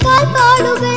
da da